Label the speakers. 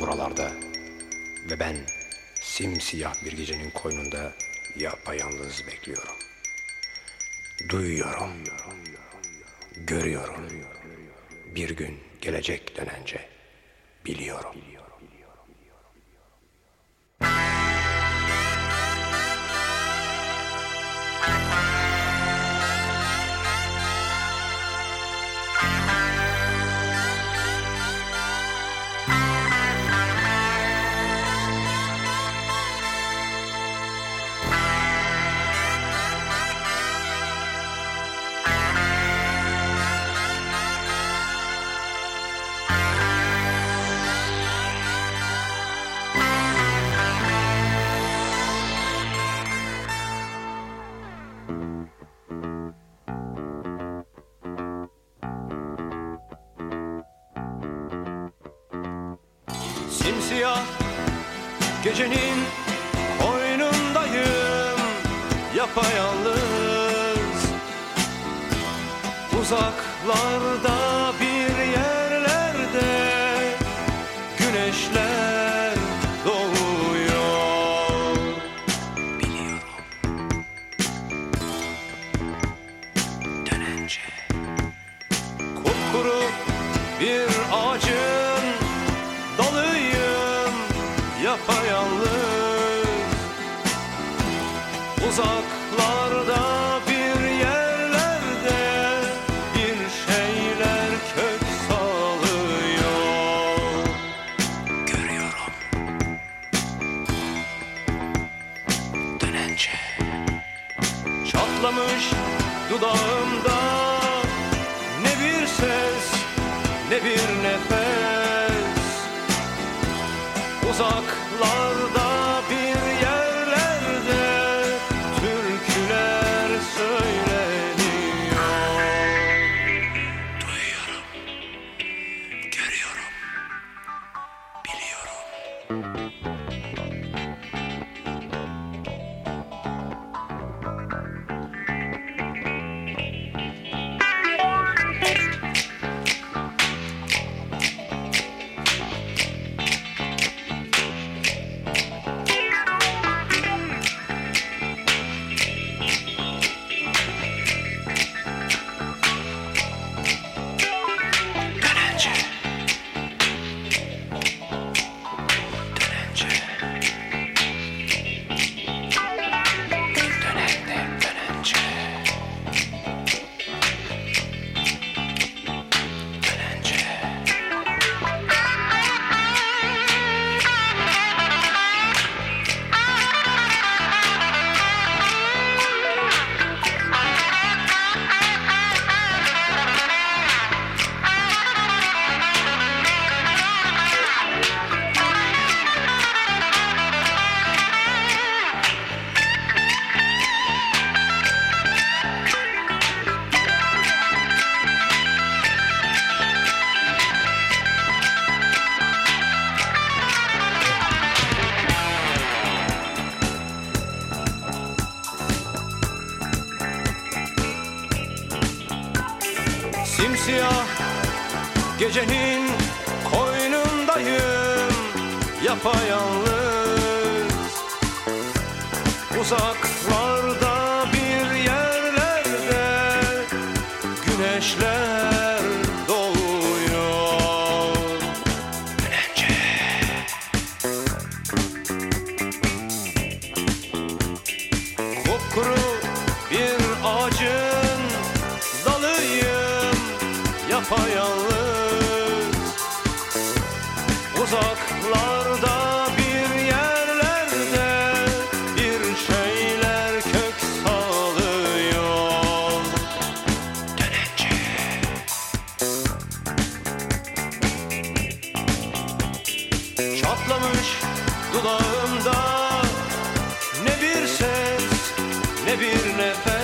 Speaker 1: buralarda ve ben simsiyah bir gecenin koynunda yapayalnız bekliyorum. Duyuyorum, görüyorum. Bir gün gelecek dönence biliyorum.
Speaker 2: Simsiyah gecenin koynundayım Yapayalnız Uzaklarda bir yerlerde Güneşler doğuyor.
Speaker 1: Dönence
Speaker 2: Kupkuru bir Uzaklarda bir yerlerde bir şeyler kök salıyor
Speaker 1: görüyorum. Dönence
Speaker 2: Çatlamış dudağımda
Speaker 1: Biliyorum. Dönence
Speaker 2: Simsiyah gecenin koynundayım. Yapayalnız. Uzaklarda yapayalnız Uzaklarda bir yerlerde bir şeyler kök salıyor.
Speaker 1: Dönence
Speaker 2: Çatlamış dudağımda ne bir ses ne bir nefes